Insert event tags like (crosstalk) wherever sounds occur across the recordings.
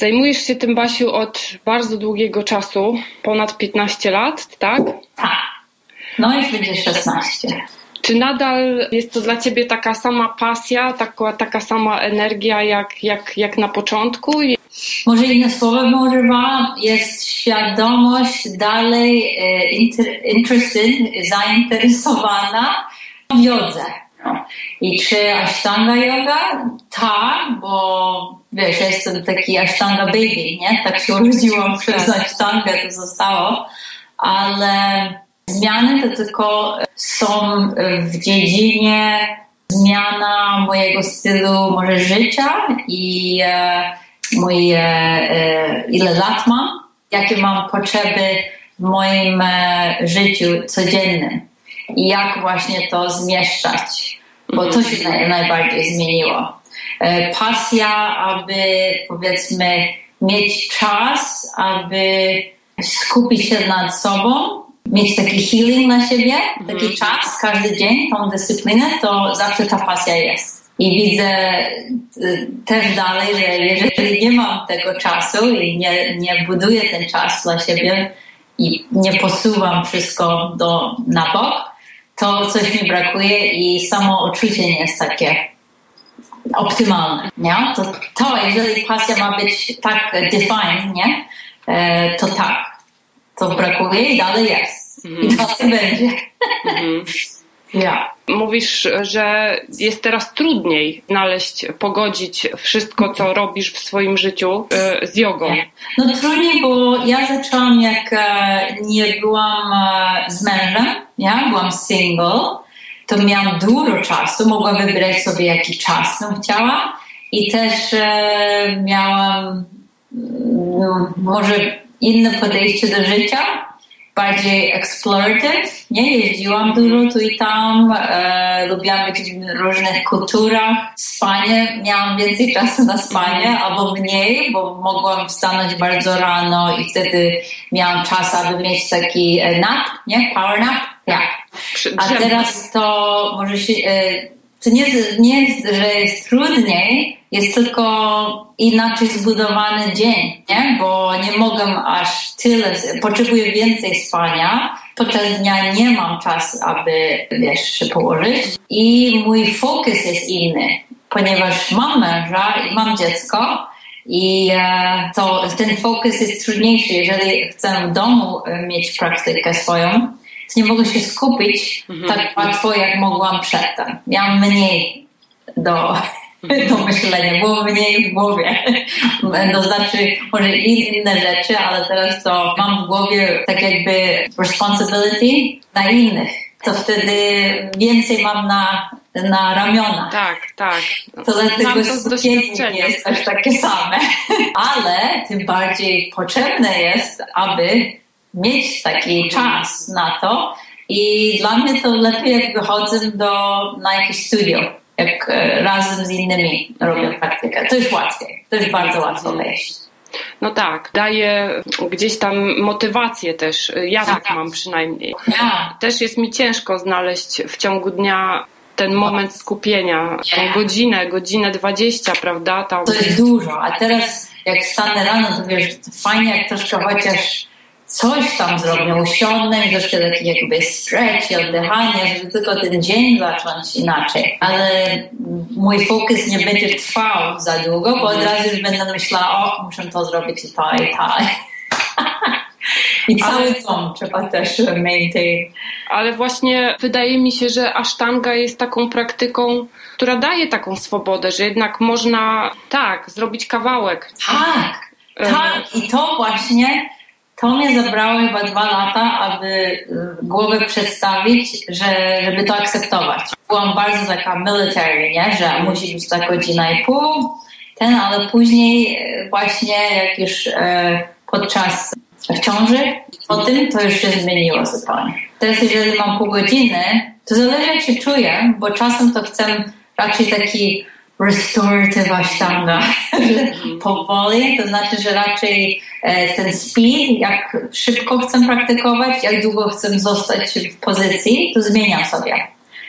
Zajmujesz się tym, Basiu, od bardzo długiego czasu, ponad 15 lat, tak? Tak. No już będzie 16. Czy nadal jest to dla Ciebie taka sama pasja, taka, taka sama energia jak, jak, jak na początku? Może inne słowa używam, jest świadomość dalej e, inter, interested, zainteresowana w jodze. I czy Ashtanga yoga? Tak, bo wiesz, jestem taki Ashtanga baby, nie? Tak się urodziłam przez tak. Ashtanga, to zostało. Ale zmiany to tylko są w dziedzinie zmiana mojego stylu może życia i e, mój, e, e, ile lat mam, jakie mam potrzeby w moim e, życiu codziennym i jak właśnie to zmieszczać, bo to się naj, najbardziej zmieniło. E, pasja, aby powiedzmy mieć czas, aby skupić się nad sobą, mieć taki healing na siebie, taki mm. czas, każdy dzień, tą dyscyplinę, to zawsze ta pasja jest. I widzę y, też dalej, że jeżeli nie mam tego czasu i nie, nie buduję ten czas dla siebie i nie posuwam wszystko do, na bok, to coś mi brakuje i samo odczucie nie jest takie optymalne. Nie? To, to jeżeli pasja ma być tak defined, nie? E, to tak, to brakuje i dalej jest. Mm. I mhm. dalej będzie. Mm. (laughs) ja. Mówisz, że jest teraz trudniej znaleźć, pogodzić wszystko, co robisz w swoim życiu e, z jogą. No trudniej, bo ja zaczęłam jak e, nie byłam e, z mężem, ja byłam single, to miałam dużo czasu, mogłam wybrać sobie jaki czas bym chciała i też miałam mm, może inne podejście do życia, bardziej explorative, nie? Jeździłam dużo tu i tam, e, lubiłam być w różnych kulturach. Spanie, miałam więcej czasu na spanie, albo mniej, bo mogłam wstanąć bardzo rano i wtedy miałam czas, aby mieć taki e, nap, nie? Power nap? Ja. A teraz to może się... E, to nie, nie jest, że jest trudniej, jest tylko inaczej zbudowany dzień, nie? bo nie mogę aż tyle, potrzebuję więcej spania, podczas dnia nie mam czasu, aby wiesz, się położyć. I mój fokus jest inny, ponieważ mam męża i mam dziecko i e, to ten fokus jest trudniejszy, jeżeli chcę w domu mieć praktykę swoją, nie mogę się skupić mhm. tak łatwo, jak mogłam przedtem. Miałam mniej do, do myślenia, było mniej w głowie. To znaczy, może inne rzeczy, ale teraz to mam w głowie tak jakby responsibility na innych. To wtedy więcej mam na, na ramiona. Tak, tak. To dlatego skupienie jest też takie same. Ale tym bardziej potrzebne jest, aby mieć taki czas na to i dla mnie to lepiej jak wychodzę do, na jakieś studio, jak e, razem z innymi robię praktykę. To jest łatwiej, to jest bardzo łatwo wejść. No tak, daje gdzieś tam motywację też. Ja tak, tak mam przynajmniej. Ja. Też jest mi ciężko znaleźć w ciągu dnia ten moment skupienia, tą godzinę, godzinę dwadzieścia, prawda? Tam. To jest dużo, a teraz jak stanę rano, to wiesz, fajnie jak troszkę chociaż coś tam zrobię, usiądę troszkę taki jakby stretch i oddychanie, żeby tylko ten dzień zacząć inaczej. Ale mój fokus nie będzie trwał za długo, bo od razu będę myślała, o, muszę to zrobić i to i to. I cały dom trzeba też maintain. Ale właśnie wydaje mi się, że asztanga jest taką praktyką, która daje taką swobodę, że jednak można tak, zrobić kawałek. Tak, tak. I to właśnie to mnie zabrało chyba dwa lata, aby y, głowę przedstawić, że, żeby to akceptować. Byłam bardzo taka military, nie? że musi być ta godzina i pół, ten, ale później y, właśnie jak już e, podczas ciąży, o tym to już się zmieniło zupełnie. Teraz jeżeli mam pół godziny, to zależy jak się czuję, bo czasem to chcę raczej taki restorative ashtanga, (laughs) powoli, to znaczy, że raczej e, ten speed, jak szybko chcę praktykować, jak długo chcę zostać w pozycji, to zmieniam sobie.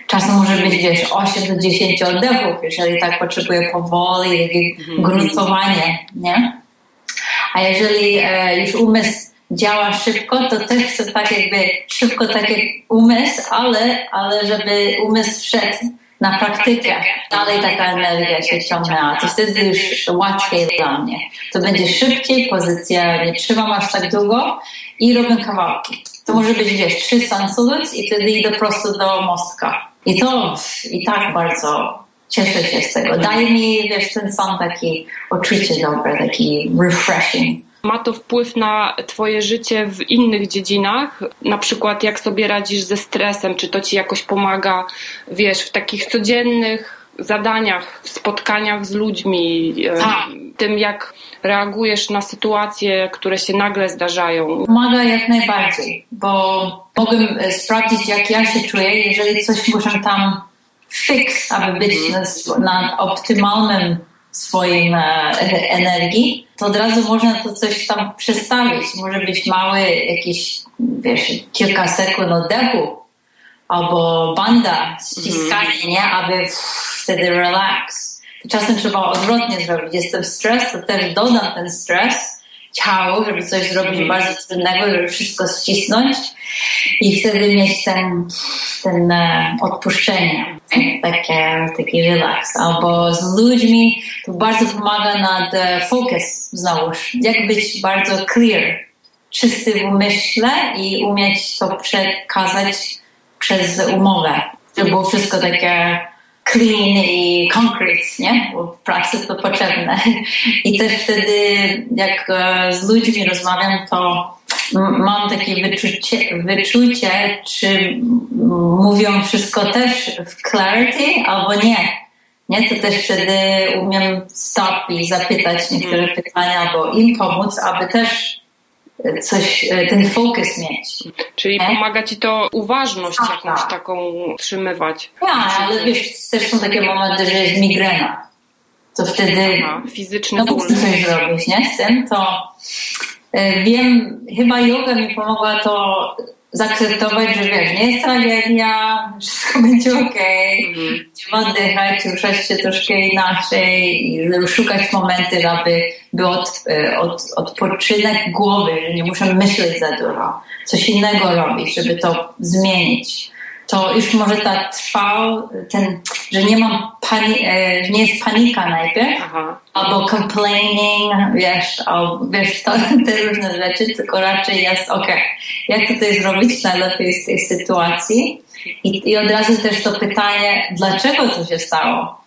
Czasem może być, wiesz, 8 do 10 oddechów, jeżeli tak potrzebuję powoli, takie mhm. gruntowanie, nie? A jeżeli e, już umysł działa szybko, to też chcę tak jakby szybko tak jak umysł, ale, ale żeby umysł wszedł na praktykę. Dalej taka energia się ciągnęła. To wtedy już łatwiej dla mnie. To będzie szybciej, pozycja nie trzymam aż tak długo i robię kawałki. To może być, wiesz, trzy sansulut i wtedy idę prosto do mostka. I to i tak bardzo cieszę się z tego. Daje mi, wiesz, ten sam taki uczucie dobre, taki refreshing. Ma to wpływ na Twoje życie w innych dziedzinach? Na przykład, jak sobie radzisz ze stresem? Czy to Ci jakoś pomaga, wiesz, w takich codziennych zadaniach, w spotkaniach z ludźmi, tak. tym jak reagujesz na sytuacje, które się nagle zdarzają? Pomaga jak najbardziej, bo mogę e, sprawdzić, jak ja się czuję, jeżeli coś muszę tam fix, aby być na, na optymalnym swoim e, energii, to od razu można to coś tam przestawić. Może być mały jakiś, wiesz, kilka sekund oddechu albo banda, ściskanie, mm. nie? Aby wtedy relax. Czasem trzeba odwrotnie zrobić. Jestem stres, to też dodam ten stres ciału, żeby coś zrobić bardzo trudnego, żeby wszystko ścisnąć i wtedy mieć ten, ten e, odpuszczenie, takie, taki relaks. Albo z ludźmi to bardzo pomaga nad e, focus znowuż. Jak być bardzo clear, czysty w umyśle i umieć to przekazać przez umowę. Żeby było wszystko takie clean i concrete, nie? Bo w pracy to potrzebne. I też wtedy, jak e, z ludźmi rozmawiam, to mam takie wyczucie, wyczucie, czy mówią wszystko też w clarity albo nie. Nie, to też wtedy umiem stop i zapytać niektóre mm. pytania, albo im pomóc, aby też coś, e, ten fokus mieć. Czyli pomaga ci to uważność jakąś taką utrzymywać. Ja, ale wiesz, też są takie momenty, że jest migrena. To wtedy Aha, fizyczny no, ból. coś zrobić, nie? Z tym to e, wiem, chyba yoga mi pomogła to zaakceptować, że wiesz, nie jest tragedia, wszystko (laughs) będzie okej, okay. mm. trzeba oddychać, ruszać się troszkę inaczej i szukać momenty, aby był od, e, od, odpoczynek głowy, że nie muszę myśleć za dużo, coś innego robić, żeby to zmienić. To już może tak trwał, ten, że nie mam pani, e, nie jest panika najpierw, Aha. albo complaining, wiesz, albo, wiesz, to, (laughs) te różne rzeczy, tylko raczej jest, ok, jak tutaj zrobić najlepiej z tej sytuacji? I, I od razu też to pytanie, dlaczego to się stało?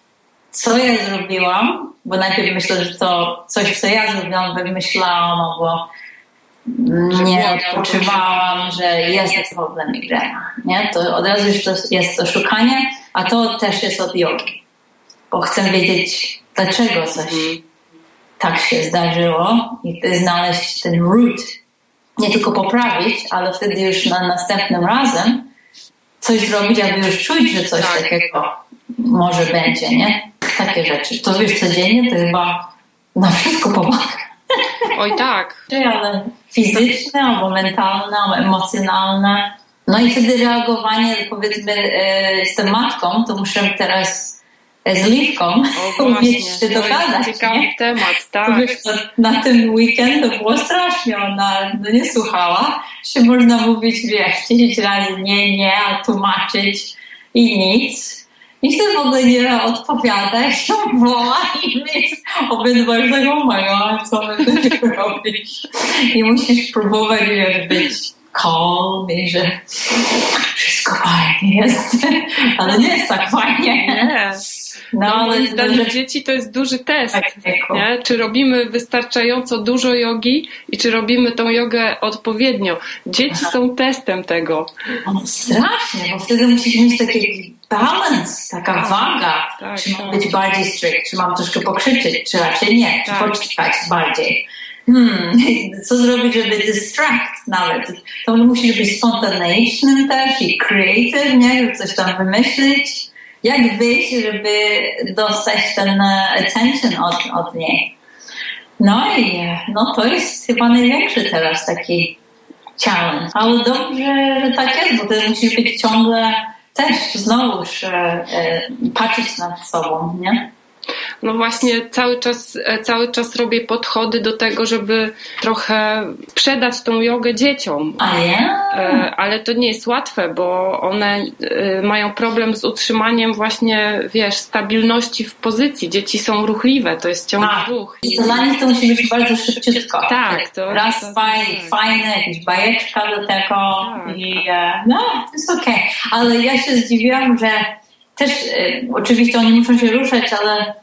Co ja zrobiłam? Bo najpierw myślę, że to coś, co ja zrobiłam, wymyślałam, albo nie odpoczywałam, że jest problem migrena. Nie? To od razu już to jest to szukanie, a to też jest od jogi. Bo chcę wiedzieć, dlaczego coś mhm. tak się zdarzyło i znaleźć ten root. Nie tylko poprawić, ale wtedy już na następnym razem coś zrobić, aby już czuć, że coś tak. takiego może będzie, nie? Takie rzeczy. To wiesz codziennie, to chyba na wszystko pomaga. Oj tak. Ale fizyczne, albo mentalne, albo emocjonalne. No i wtedy reagowanie, powiedzmy, e, jestem matką, to muszę teraz z Liwką (laughs) umieć się dogadać. ciekawy nie? temat, tak. Wiesz, na ten weekend to było strasznie, ona no nie słuchała. Się można mówić, wiesz, 10 razy nie, nie, a tłumaczyć i nic. I chcę w ogóle nie odpowiadać, to woła i my obydwa już tak, oh my god, co my tu (laughs) robisz? I musisz próbować, być calm i że wszystko fajnie jest, (laughs) ale nie jest tak fajnie. Nie. No, no ale dla dzieci to jest duży test. Tak, nie? Czy robimy wystarczająco dużo jogi i czy robimy tą jogę odpowiednio? Dzieci Aha. są testem tego. No, strasznie, bo wtedy musisz mieć taki balans, taka tak, waga. Tak, czy mam tak. być bardziej strict, czy mam troszkę pokrzyczeć, czy raczej nie, czy tak. poczekać bardziej. Hmm, (laughs) co zrobić, żeby distract nawet? To musisz być spontanicznym też i creative, nie? Coś tam wymyślić jak wyjść, żeby dostać ten e, attention od, od niej. No i no to jest chyba największy teraz taki challenge. Ale dobrze, że tak jest, bo ty musisz być ciągle też znowuż e, e, patrzeć nad sobą, nie? No właśnie cały czas, e, cały czas robię podchody do tego, żeby trochę sprzedać tą jogę dzieciom. E, ale to nie jest łatwe, bo one e, mają problem z utrzymaniem właśnie, wiesz, stabilności w pozycji. Dzieci są ruchliwe, to jest ciągły Tak. ruch. I to dla nich to musi być bardzo szybciutko. Tak, to- Raz, to- faj, tak. fajne, jakaś bajeczka do tego Tak. i no, to jest okej. Ale ja się zdziwiłam, że też e, oczywiście oni muszą się ruszać, ale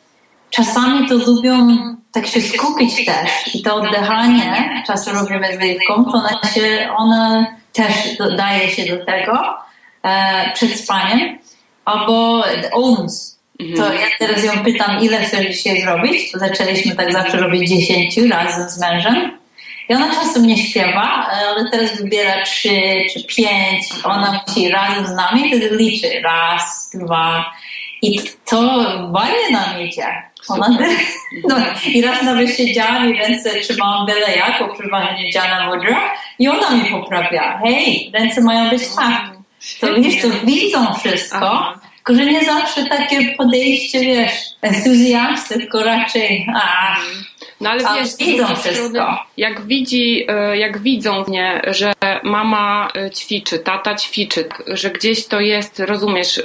czasami to lubią tak się skupić też i to oddychanie, czasem robimy z Liwką, to ona, się, ona też dodaje się do tego e, przed spaniem, albo OMS. To ja teraz ją pytam, ile chcesz dzisiaj zrobić? Zaczęliśmy tak zawsze robić 10 razem z mężem. I ona czasem nie śpiewa, ale teraz wybiera trzy czy pięć. Ona musi razem z nami wtedy liczy. Raz, dwa. I to ładnie nam idzie. Ona, (laughs) no, I raz nawet siedziałam i ręce trzymałam byle jak, bo przeważnie dziana mudra i ona mi poprawia. Hej, ręce mają być tak. To wiesz, to widzą wszystko, Aha. Tylko że nie zawsze takie podejście, wiesz, entuzjasty, tylko raczej a, No ale wiesz, z widzą strony, jak widzi, e, jak widzą mnie, że mama e, ćwiczy, tata ćwiczy, że gdzieś to jest, rozumiesz,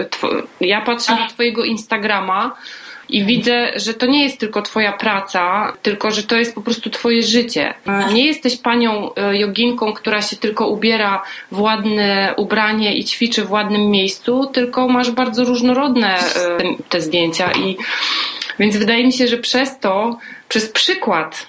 ja patrzę na twojego Instagrama i widzę, że to nie jest tylko twoja praca, tylko że to jest po prostu twoje życie. Nie jesteś panią e, joginką, która się tylko ubiera w ładne ubranie i ćwiczy w ładnym miejscu, tylko masz bardzo różnorodne te- te zdjęcia i więc wydaje mi się, że przez to, przez przykład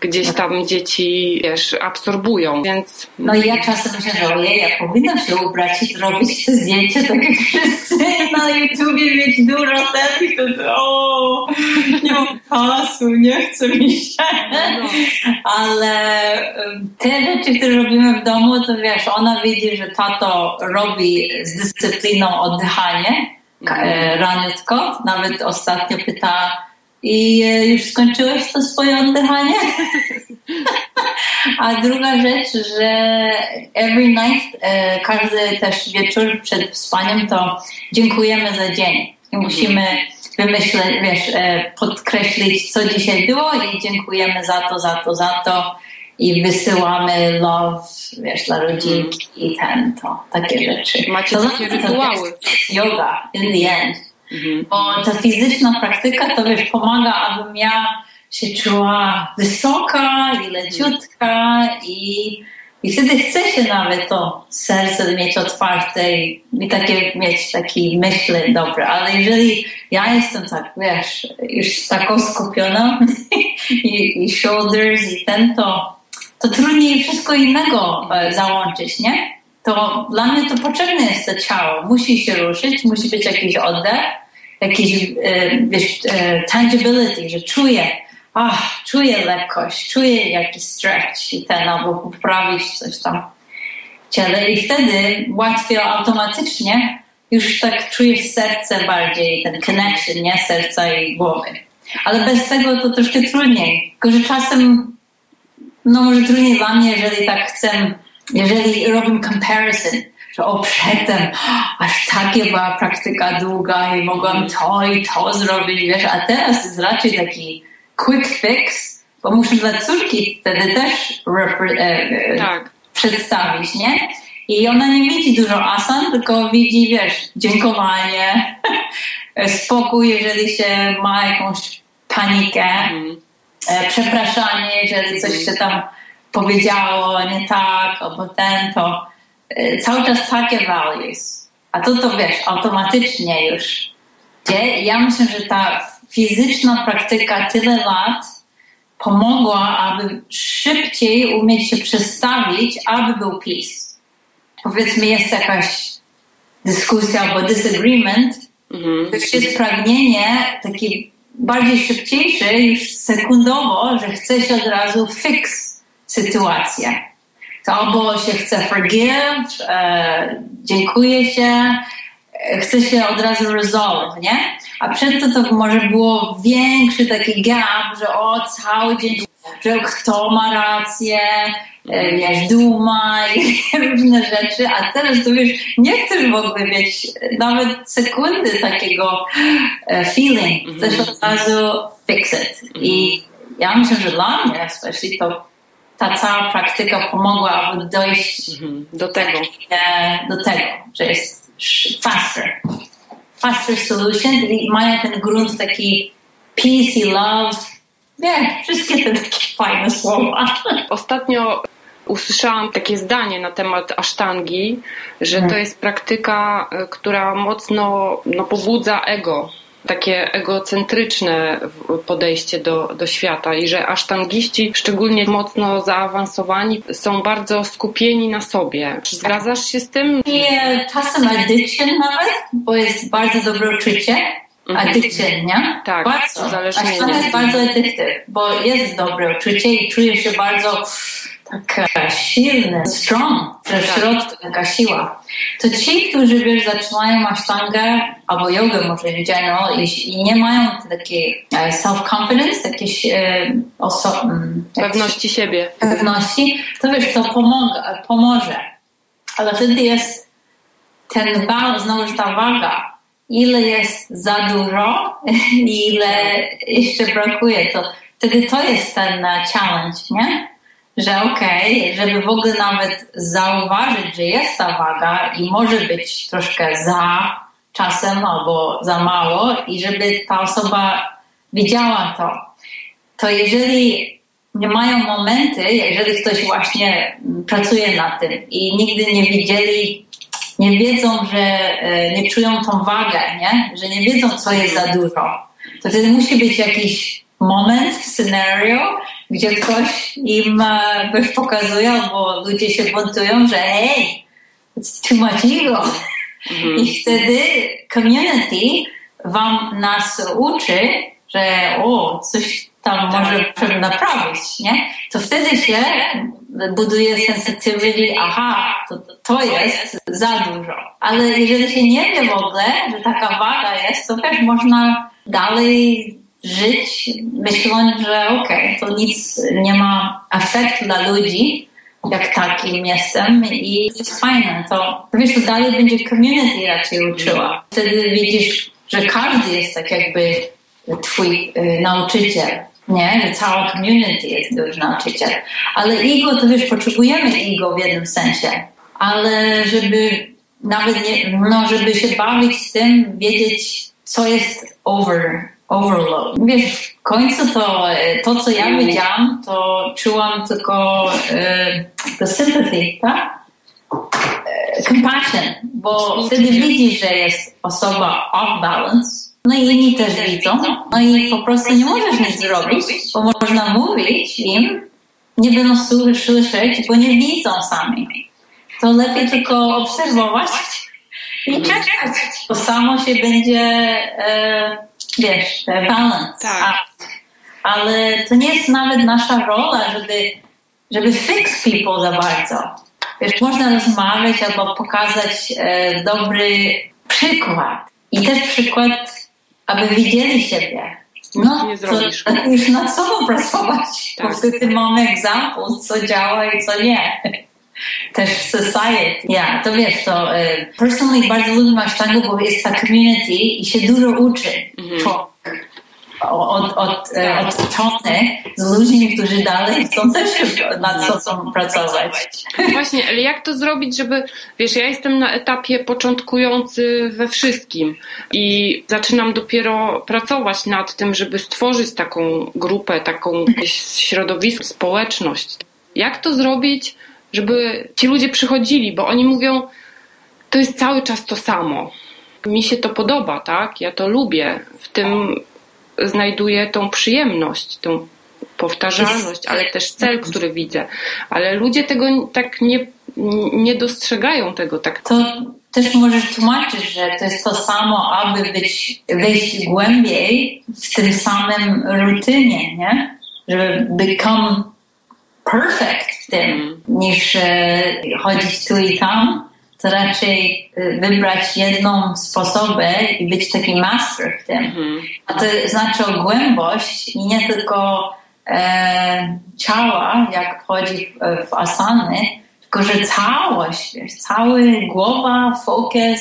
gdzieś tam dzieci, wiesz, absorbują, więc No i ja czasem że ojej, ja powinnam się ubrać i zrobić te zdjęcie tak jak wszyscy na YouTubie, mieć dużo selfie, to to o, nie mam czasu, nie chce mi się. Ale em, te rzeczy, które robimy w domu, to wiesz, ona widzi, że tato robi z dyscypliną oddychanie ka- e, raniutko. Nawet ostatnio pyta i e, już skończyłeś to swoje oddychanie? A druga rzecz, że every night, e, każdy też wieczór przed spaniem, to dziękujemy za dzień. I musimy wymyśleć, wiesz, e, podkreślić, co dzisiaj było i dziękujemy za to, za to, za to. I wysyłamy love, wiesz, dla rodzinki i ten, to, takie rzeczy. Macie to takie rytuały. Yoga, in the end. Bo ta fizyczna praktyka to wiesz, pomaga, abym ja się czuła wysoka i leciutka i, i wtedy chce się nawet to serce mieć otwarte i, i takie mieć takie myśli dobre, ale jeżeli ja jestem tak, wiesz, już taką skupioną (laughs) i, i shoulders i ten, to, to trudniej wszystko innego e, załączyć, nie? To dla mnie to potrzebne jest to ciało. Musi się ruszyć, musi być jakiś oddech, jakiś e, wiesz, e, tangibility, że czuję, ach, czuję lekkość, czuję jakiś stretch i ten, albo poprawić coś tam ciele i wtedy łatwiej automatycznie już tak czujesz serce bardziej, ten connection, nie? Serca i głowy. Ale bez tego to troszkę trudniej. Tylko, że czasem no może trudniej dla mnie, jeżeli tak chcę, jeżeli robimy comparison, że o przedtem aż takie była praktyka długa i mogłam to i to zrobić, wiesz, a teraz jest raczej taki quick fix, bo muszę dla córki wtedy też e, e, tak. przedstawić, nie? I ona nie widzi dużo asan, tylko widzi, wiesz, dziękowanie, (laughs) spokój, jeżeli się ma jakąś panikę, e, przepraszanie, jeżeli coś się tam powiedziało nie tak, albo ten, to e, cały czas takie values. A to to wiesz, automatycznie już. Gdzie ja myślę, że ta fizyczna praktyka tyle lat pomogła, aby szybciej umieć się przestawić, aby był peace. Powiedzmy, jest jakaś dyskusja albo disagreement, Mhm. to już jest pragnienie takie bardziej szybciejsze, już sekundowo, że chce się od razu fix sytuację. To albo się chce forgive, e, dziękuję się, e, chce się od razu resolve, nie? A przed to to może było większy taki gap, że o cały dzień że kto ma rację, e, wiesz, duma i (laughs) różne rzeczy, a teraz to wiesz, nie chcesz w ogóle mieć nawet sekundy takiego e, feeling, chcesz od razu fix it. I ja myślę, że dla mnie especially to ta cała praktyka pomogła, dojść mhm. do tego, do tego, że jest faster. Faster solution i mają ten grunt taki peace i love. Nie, wszystkie te takie fajne słowa. Ostatnio usłyszałam takie zdanie na temat asztangi, że to mhm. jest praktyka, e, która mocno no, pobudza ego takie egocentryczne podejście do, do świata i że asztangiści, szczególnie mocno zaawansowani, są bardzo skupieni na sobie. Zgadzasz się z tym? Nie, czasem nawet, bo jest bardzo dobre uczucie. Mhm. Addiction, nie? Tak, bardzo. uzależnienie. Asztanga jest bardzo addictive, bo jest dobre uczucie i czuje się bardzo taka silny, strong, że w tak. środku taka siła. To ci, którzy wiesz, zaczynają asztangę albo jogę może widziano i, i nie mają takiej e, self-confidence, takiej e, oso- mm, pewności siebie. Pewności, to wiesz, to pomaga, pomoże. Ale wtedy jest ten balans, znowu ta waga, ile jest za dużo (laughs) i ile jeszcze brakuje, to wtedy to jest ten e, challenge, nie? że okej, okay, żeby w ogóle nawet zauważyć, że jest ta waga i może być troszkę za czasem albo za mało i żeby ta osoba widziała to, to jeżeli mają momenty, jeżeli ktoś właśnie pracuje nad tym i nigdy nie widzieli, nie wiedzą, że e, nie czują tą wagę, nie? że nie wiedzą, co jest za dużo, to wtedy musi być jakiś moment, scenario, gdzie ktoś im e, pokazuje, bo ludzie się buntują, że hej, it's too much ego. Mhm. I wtedy community wam nas uczy, że o, coś tam tak. może naprawić, nie? To wtedy się buduje sensitivity, aha, to, to jest za dużo. Ale jeżeli się nie wie w ogóle, że taka waga jest, to też można dalej żyć, myśląc, że okej, okay, to nic nie ma efektu dla ludzi, jak takim jestem i to jest fajne, to wiesz, to dalej będzie community raczej uczyła. Wtedy widzisz, że każdy jest tak jakby twój y, nauczyciel, nie? Że cała community jest już nauczyciel. Ale ego, to wiesz, potrzebujemy ego w jednym sensie, ale żeby nawet nie, no, żeby się bawić z tym, wiedzieć, co jest over overload. Wiesz, w końcu to, to co ja wiedziałam, to czułam tylko e, sympathy, tak? E, compassion, bo wtedy widzisz, że jest osoba off balance, no i inni też widzą, no i po prostu nie możesz nic zrobić, bo można mówić im, nie będą słyszeć, bo nie widzą sami. To lepiej tylko obserwować i czekać. To samo się będzie e, wiesz, balans. Tak. Ale to nie jest nawet nasza rola, żeby, żeby fix people za bardzo. Wiesz, można rozmawiać albo pokazać e, dobry przykład. I też przykład, aby widzieli siebie. No, nie zrobisz. Już nad sobą pracować. (laughs) Tak. Bo wtedy mamy egzample, co działa i co nie też society. Ja, to wiesz, to y, personally bardzo lubię Masztango, bo jest ta community i się dużo uczy mm -hmm. Od, od, e, od strony z ludźmi, którzy dalej chcą też nad sobą pracować. Właśnie, ale jak to zrobić, żeby, wiesz, ja jestem na etapie początkujący we wszystkim i zaczynam dopiero pracować nad tym, żeby stworzyć taką grupę, taką środowisko, społeczność. Jak to zrobić, żeby ci ludzie przychodzili, bo oni mówią, to jest cały czas to samo. Mi się to podoba, tak? Ja to lubię. W tym znajduję tą przyjemność, tą powtarzalność, ale też cel, który widzę. Ale ludzie tego tak nie, nie dostrzegają tego tak. To też możesz tłumaczyć, że to jest to samo, aby być, wejść głębiej w tym samym rutynie, nie? Żeby become perfect w tym, mm. niż e, chodzić tu i tam, to raczej e, wybrać jedną sposobę i być taki master w tym. Mm. A to znaczy o głębość i nie tylko e, ciała, jak wchodzi w, w asany, tylko że całość, wiesz, cały głowa, fokus,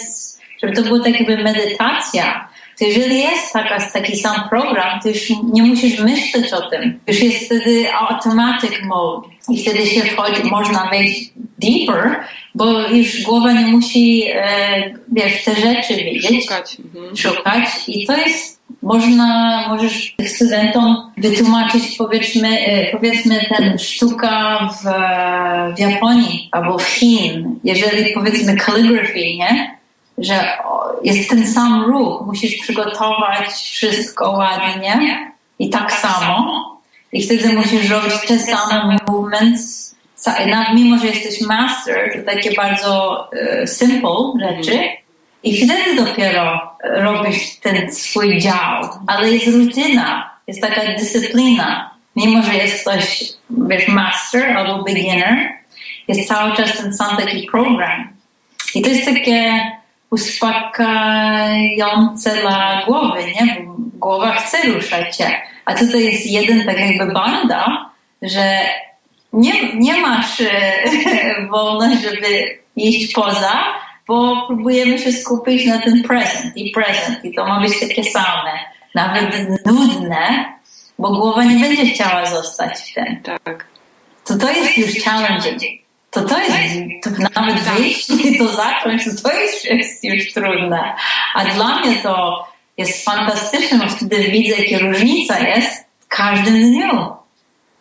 żeby to było tak jakby medytacja. To jeżeli jest taka, taki sam program, to już nie musisz myśleć o tym. Już jest wtedy automatic mode i wtedy się wchodzi, można wejść deeper, bo już głowa nie musi, e, wiesz, te rzeczy wiedzieć. Szukać. Mhm. Szukać. I to jest można, możesz studentom wytłumaczyć powiedzmy, e, powiedzmy ten sztuka w, w Japonii albo w Chin, jeżeli powiedzmy calligraphy, nie? Że jest ten sam ruch, musisz przygotować wszystko ładnie i tak samo i wtedy musisz robić te same movements mimo, że jesteś master, to takie bardzo uh, simple rzeczy i wtedy dopiero robisz ten swój dział. Ale jest rutyna, jest taka dyscyplina. Mimo, że jest ktoś, wiesz, master albo beginner, jest cały czas ten sam taki program. I to jest takie uspokajające dla głowy, nie? Bo głowa chce ruszać się. A tutaj jest jeden tak jakby banda, że nie, nie masz e, (laughs) wolności, żeby iść poza, bo próbujemy się skupić na ten present i present i to ma być takie same, nawet nudne, bo głowa nie będzie chciała zostać w tym. Tak. To to jest już challenging. To to jest, to nawet wyjść i to zacząć, to, jest, jest już trudne. A dla mnie to jest fantastyczne, bo wtedy widzę, jaka różnica jest w każdym dniu,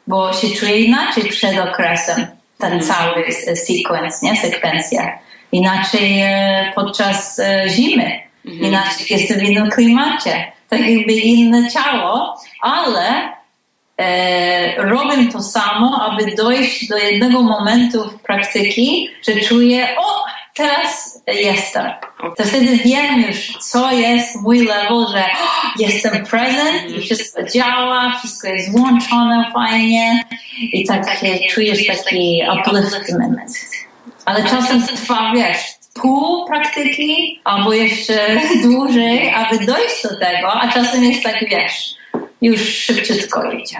bo się czuję inaczej przed okresem, ten mm. cały sequence, nie, sekwencja inaczej e, podczas e, zimy, mhm. inaczej jestem w innym klimacie, tak jakby inne ciało, ale robię to samo, aby dojść do jednego momentu w praktyki, że czuję, o, teraz jestem. To wtedy wiem już, co jest mój level, że jestem present i wszystko działa, wszystko jest włączone fajnie i tak czujesz taki upliftment ale czasem trwa, wiesz, pół praktyki albo jeszcze (laughs) dłużej, aby dojść do tego, a czasem jest tak, wiesz, już szybciutko idzie.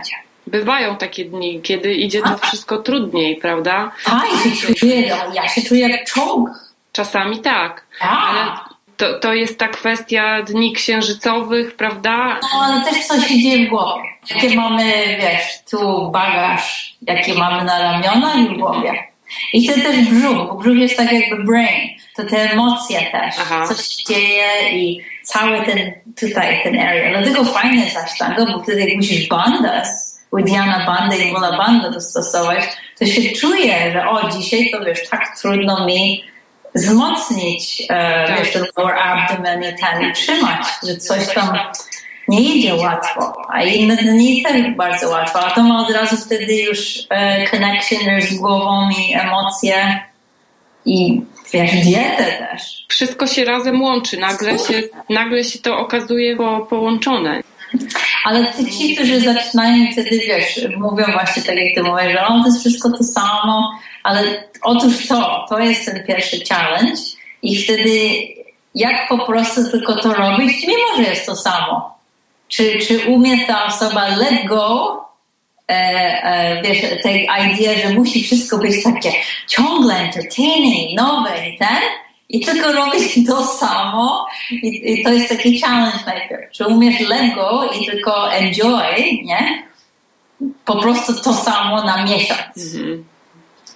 Bywają takie dni, kiedy idzie to wszystko trudniej, prawda? Tak, się czuję, ja się czuję jak czołg. Czasami tak, tak. ale to, to jest ta kwestia dni księżycowych, prawda? No, ale też co się dzieje w głowie. Jakie mamy, wiesz, tu bagaż, jakie mamy na ramionach i w głowie. I to też brzuch, bo brzuch jest tak jakby brain, to te emocje też, Aha. co się dzieje i cały ten tutaj, ten area. Dlatego fajne jest Ashtanga, bo wtedy jak musisz bandas, Udiana bandę i Mula bandę dostosować, to się czuje, że o, dzisiaj to wiesz, tak trudno mi wzmocnić, e, tak. wiesz, ten lower abdomen i ten trzymać, że coś tam nie idzie łatwo, a inne dni też bardzo łatwo, a to ma od razu wtedy już e, connection z głową i emocje i wiesz, dietę też. Wszystko się razem łączy, nagle się, nagle się to okazuje po, połączone. Ale ci, którzy zaczynają wtedy, wiesz, mówią właśnie tak jak ty mówisz, że on to jest wszystko to samo, ale otóż to, to jest ten pierwszy challenge i wtedy jak po prostu tylko to robić, mimo że jest to samo czy, czy umie ta osoba let go wiesz, tej idea, że musi wszystko być takie ciągle entertaining, nowe i ten, i tylko robić (laughs) to samo i, i, to jest taki challenge najpierw. Czy umiesz let go i tylko enjoy, nie? Po prostu to samo na miesiąc. Mm-hmm.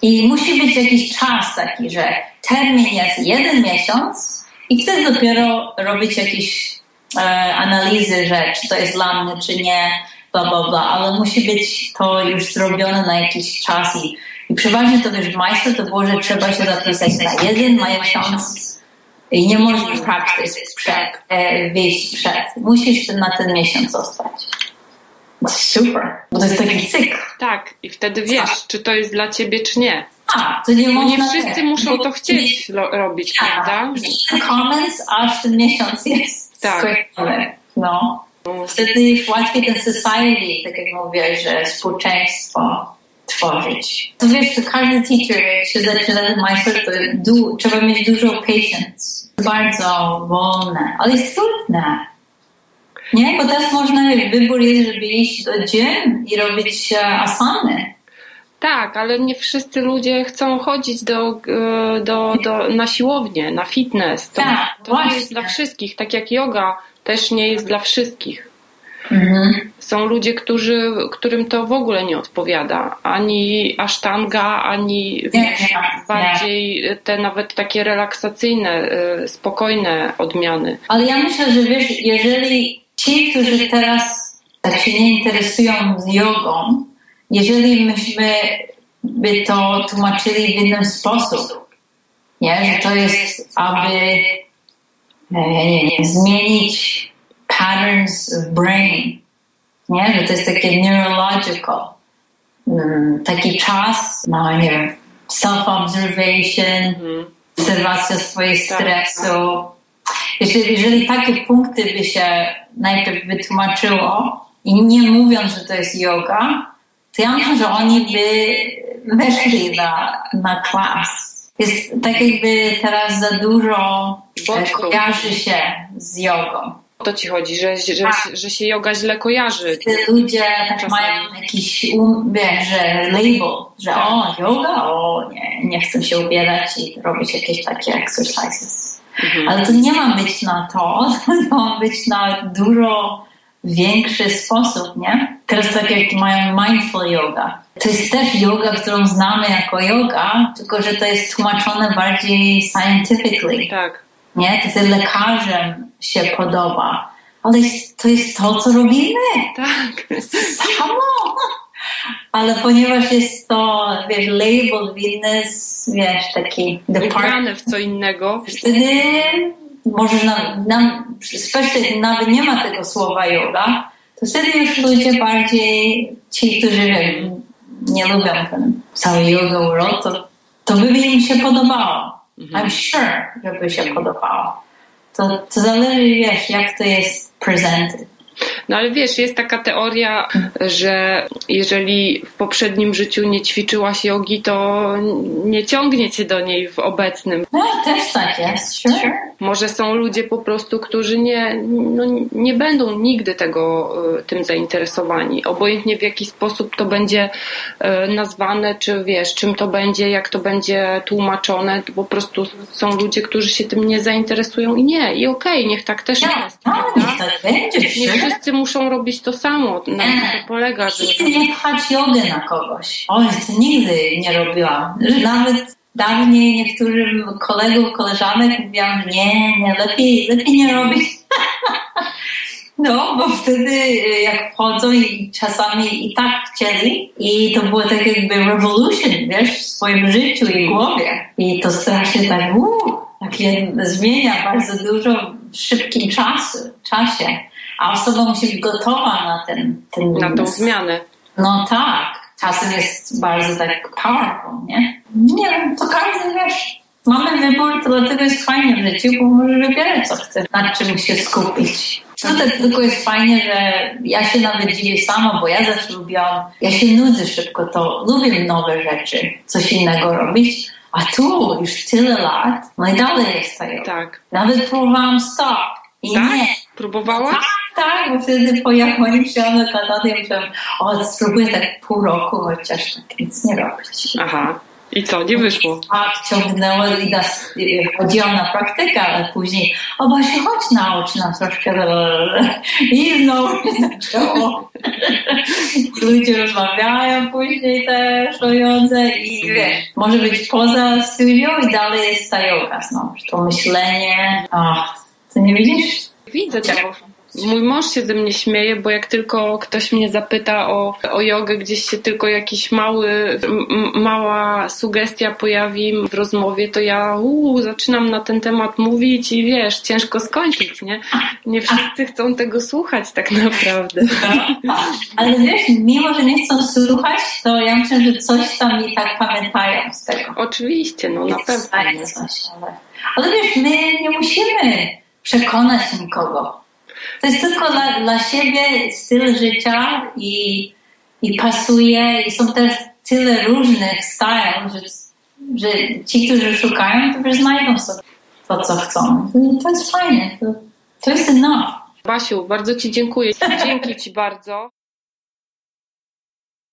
I musi być jakiś czas taki, że termin jest jeden miesiąc i wtedy dopiero robić jakiś e, analizy, że czy to jest dla mnie, czy nie, bla, bla, bla, ale musi być to już zrobione na jakiś czas i, i przeważnie to też w majstrze to było, że trzeba się zapisać na jeden miesiąc i nie możesz practice przed, e, wyjść przed. Musisz na ten miesiąc zostać. Super, bo to jest taki cykl. Tak, i wtedy wiesz, tak. czy to jest dla ciebie, czy nie. A, to nie, bo nie wszyscy muszą to chcieć robić, tak. prawda? Comments, aż ten miesiąc jest tak. No. Wtedy łatwiej ten society, tak jak mówię, że społeczeństwo tworzyć. To wiesz, to każdy teacher, jak się zaczyna majster, to du, trzeba mieć dużo patience. Bardzo wolne, ale jest trudne. Nie, bo teraz można, wybór jest, żeby iść do gym i robić e, asany. Tak, ale nie wszyscy ludzie chcą chodzić do, e, do, do, na siłownię, na fitness. To, tak, to nie jest dla wszystkich, tak jak yoga też nie jest dla wszystkich. Mhm. Są ludzie, którzy, którym to w ogóle nie odpowiada. Ani asztanga, ani wiesz, bardziej te nawet takie relaksacyjne, y, spokojne odmiany. Ale ja myślę, że wiesz, jeżeli ci, którzy teraz tak się nie interesują z jogą, jeżeli myśmy by to tłumaczyli w inny sposób, nie? że to jest, aby nie, nie, zmienić patterns of brain, nie? że to jest takie neurological, mm, taki czas na, nie wiem, self-observation, mhm. obserwacja swojego tak. stresu. Jeżeli, jeżeli takie punkty by się najpierw wytłumaczyło i nie mówiąc, że to jest yoga, to ja myślę, że oni by weszli na, na klas. Jest tak jakby teraz za dużo kojarzy się z jogą. O to ci chodzi, że, że, tak. że się yoga źle kojarzy. Ludzie tak mają jakiś, um, wiesz, że label, że tak. o, yoga, o, nie, nie chcę się ubierać i robić jakieś takie exercises. Mhm. Ale to nie ma być na to, (laughs) to ma być na dużo większy sposób, nie? Teraz tak jak mają mindful yoga. To jest też yoga, którą znamy jako yoga, tylko że to jest tłumaczone bardziej scientifically. Tak. Nie? To jest lekarzem się podoba. Ale to jest to, co robimy. Tak. Samo. Ale ponieważ jest to, wiesz, label w inny, wiesz, taki department. w co innego. Wtedy może nam, nam nawet nie ma tego słowa yoga, to wtedy już ludzie bardziej, ci, którzy nie lubią ten cały yoga world, to, to by im się podobało. Mhm. I'm sure, żeby się podobało. To, to zależy, wiesz, jak to jest presented. No ale wiesz, jest taka teoria, że jeżeli w poprzednim życiu nie ćwiczyłaś jogi, to nie ciągnie cię do niej w obecnym. No, też tak jest, sure. Może są ludzie po prostu, którzy nie, no, nie będą nigdy tego, e, tym zainteresowani. Obojętnie w jaki sposób to będzie e, nazwane, czy wiesz, czym to będzie, jak to będzie tłumaczone, to po prostu są ludzie, którzy się tym nie zainteresują i nie. I okej, okay, niech tak też ja, jest. No, niech tak będzie. Niech wszyscy muszą robić to samo. Na tym to polega. Że... Nigdy nie pchać jody na kogoś. Oj, to nigdy nie robiłam. Nawet dawniej niektórym kolegów, koleżanek mówiłam, nie, nie, lepiej, lepiej nie robić. (laughs) No, bo wtedy y, jak wchodzą i czasami i tak chcieli i to było tak jakby revolution, wiesz, w swoim życiu i głowie. I to strasznie tak, uuu, takie zmienia bardzo dużo w szybkim czasu, czasie a osoba musi być gotowa na ten, ten Na tą zmianę. No tak. Czasem jest bardzo tak powerful, nie? Nie wiem, to każdy wiesz. Mamy wybór, to dlatego jest fajnie w życiu, bo możesz wybierać co chcesz, nad czym się skupić. Tutaj tylko jest fajnie, że ja się nawet dziwię sama, bo ja zawsze lubiłam, ja się nudzę szybko, to lubię nowe rzeczy, coś innego robić, a tu już tyle lat, no i dalej jest tak. Tak. Nawet próbowałam stop i tak? nie. Próbowałaś? Tak, tak, bo wtedy po przyjechałam do Kanady i myślałam, o, spróbuję tak pół roku, chociaż tak nic nie robić. Aha. I co, nie wyszło? Tak, ciągnęło i das, chodziłam na praktykę, ale później, o właśnie, chodź naucz nas troszkę. I znowu się zaczęło. (laughs) Ludzie rozmawiają później też o jodze i wiesz, może być poza studią i dalej jest ta yoga znowu. To myślenie, ach, co nie widzisz? Widzę to. Mój mąż się ze mnie śmieje, bo jak tylko ktoś mnie zapyta o, o jogę, gdzieś się tylko jakiś mały, mała sugestia pojawi w rozmowie, to ja uu, zaczynam na ten temat mówić i wiesz, ciężko skończyć, nie? Nie wszyscy chcą tego słuchać tak naprawdę. (laughs) Ale wiesz, mimo, że nie chcą słuchać, to ja myślę, że coś tam i tak pamiętają z tego. Oczywiście, no na pewno. Ale wiesz, my nie musimy przekonać nikogo to jest tylko dla, dla siebie styl życia i, i pasuje. I są też tyle różnych stylów, że, że ci, którzy szukają, to już znajdą sobie to, co chcą. To jest fajnie. To, to jest enough. Basiu, bardzo Ci dziękuję. Dzięki Ci bardzo.